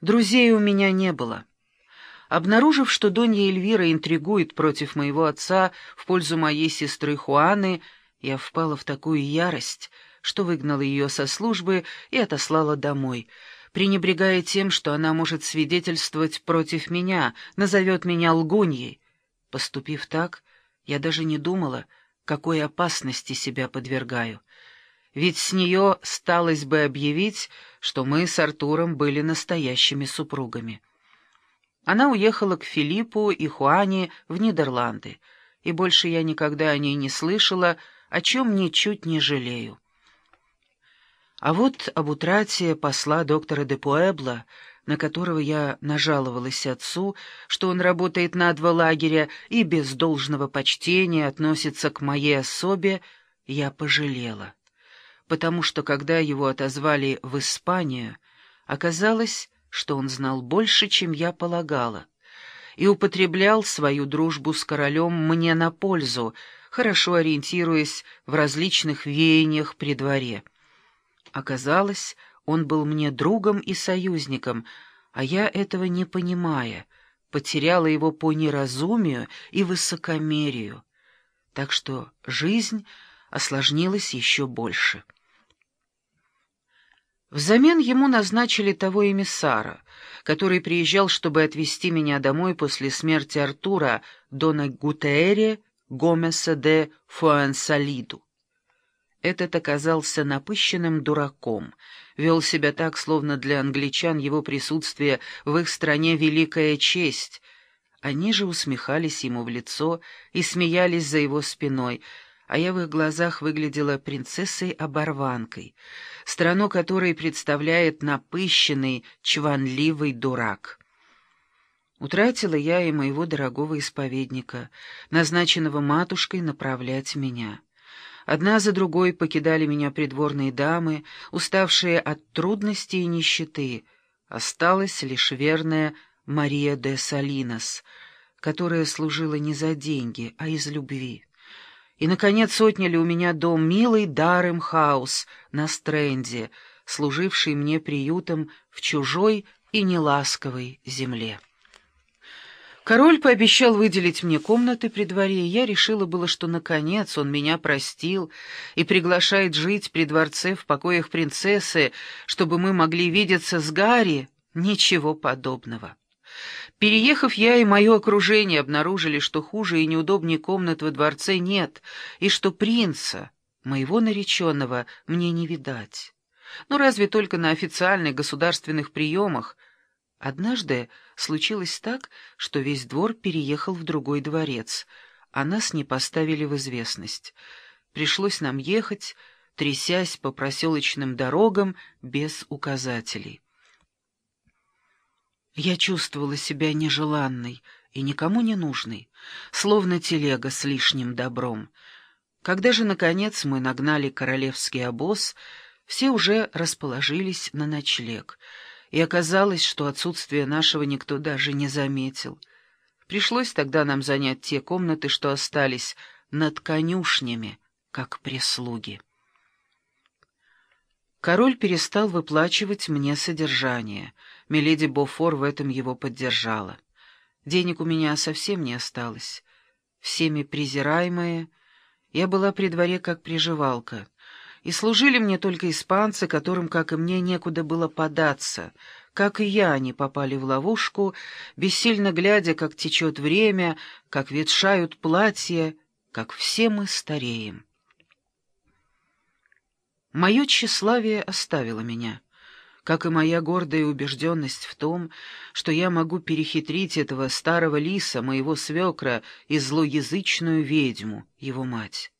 Друзей у меня не было. Обнаружив, что Донья Эльвира интригует против моего отца в пользу моей сестры Хуаны, я впала в такую ярость, что выгнала ее со службы и отослала домой, пренебрегая тем, что она может свидетельствовать против меня, назовет меня лгуньей. Поступив так, я даже не думала, какой опасности себя подвергаю. Ведь с нее сталось бы объявить, что мы с Артуром были настоящими супругами. Она уехала к Филиппу и Хуане в Нидерланды, и больше я никогда о ней не слышала, о чем ничуть не жалею. А вот об утрате посла доктора де Пуэбло, на которого я нажаловалась отцу, что он работает на два лагеря и без должного почтения относится к моей особе, я пожалела. Потому что, когда его отозвали в Испанию, оказалось, что он знал больше, чем я полагала, и употреблял свою дружбу с королем мне на пользу, хорошо ориентируясь в различных веяниях при дворе. Оказалось, он был мне другом и союзником, а я этого не понимая, потеряла его по неразумию и высокомерию. Так что жизнь осложнилась еще больше. Взамен ему назначили того эмиссара, который приезжал, чтобы отвезти меня домой после смерти Артура, Дона Гутеэре Гомеса де Фуансалиду. Этот оказался напыщенным дураком, вел себя так, словно для англичан его присутствие в их стране великая честь. Они же усмехались ему в лицо и смеялись за его спиной, а я в их глазах выглядела принцессой-оборванкой, страну которой представляет напыщенный, чванливый дурак. Утратила я и моего дорогого исповедника, назначенного матушкой направлять меня. Одна за другой покидали меня придворные дамы, уставшие от трудностей и нищеты. Осталась лишь верная Мария де Салинос, которая служила не за деньги, а из любви. И, наконец, отняли у меня дом милый Дарем Хаус на Стрэнде, служивший мне приютом в чужой и неласковой земле. Король пообещал выделить мне комнаты при дворе, и я решила было, что, наконец, он меня простил и приглашает жить при дворце в покоях принцессы, чтобы мы могли видеться с Гарри. Ничего подобного. Переехав, я и мое окружение обнаружили, что хуже и неудобнее комнат во дворце нет, и что принца, моего нареченного, мне не видать. Ну, разве только на официальных государственных приемах — Однажды случилось так, что весь двор переехал в другой дворец, а нас не поставили в известность. Пришлось нам ехать, трясясь по проселочным дорогам без указателей. Я чувствовала себя нежеланной и никому не нужной, словно телега с лишним добром. Когда же, наконец, мы нагнали королевский обоз, все уже расположились на ночлег — и оказалось, что отсутствие нашего никто даже не заметил. Пришлось тогда нам занять те комнаты, что остались над конюшнями, как прислуги. Король перестал выплачивать мне содержание. Миледи Бофор в этом его поддержала. Денег у меня совсем не осталось. Всеми презираемая, я была при дворе как приживалка — и служили мне только испанцы, которым, как и мне, некуда было податься. Как и я, они попали в ловушку, бессильно глядя, как течет время, как ветшают платья, как все мы стареем. Мое тщеславие оставило меня, как и моя гордая убежденность в том, что я могу перехитрить этого старого лиса, моего свекра, и злоязычную ведьму, его мать.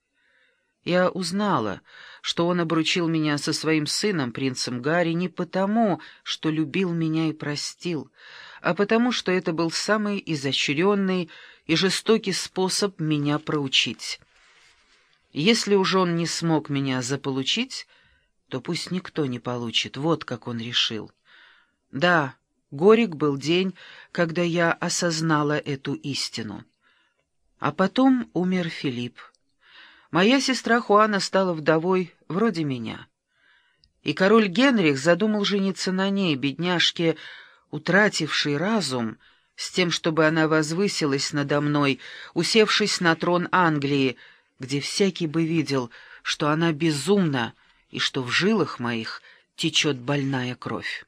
Я узнала, что он обручил меня со своим сыном, принцем Гарри, не потому, что любил меня и простил, а потому, что это был самый изощренный и жестокий способ меня проучить. Если уж он не смог меня заполучить, то пусть никто не получит, вот как он решил. Да, горек был день, когда я осознала эту истину. А потом умер Филипп. Моя сестра Хуана стала вдовой вроде меня. И король Генрих задумал жениться на ней, бедняжке, утративший разум, с тем, чтобы она возвысилась надо мной, усевшись на трон Англии, где всякий бы видел, что она безумна и что в жилах моих течет больная кровь.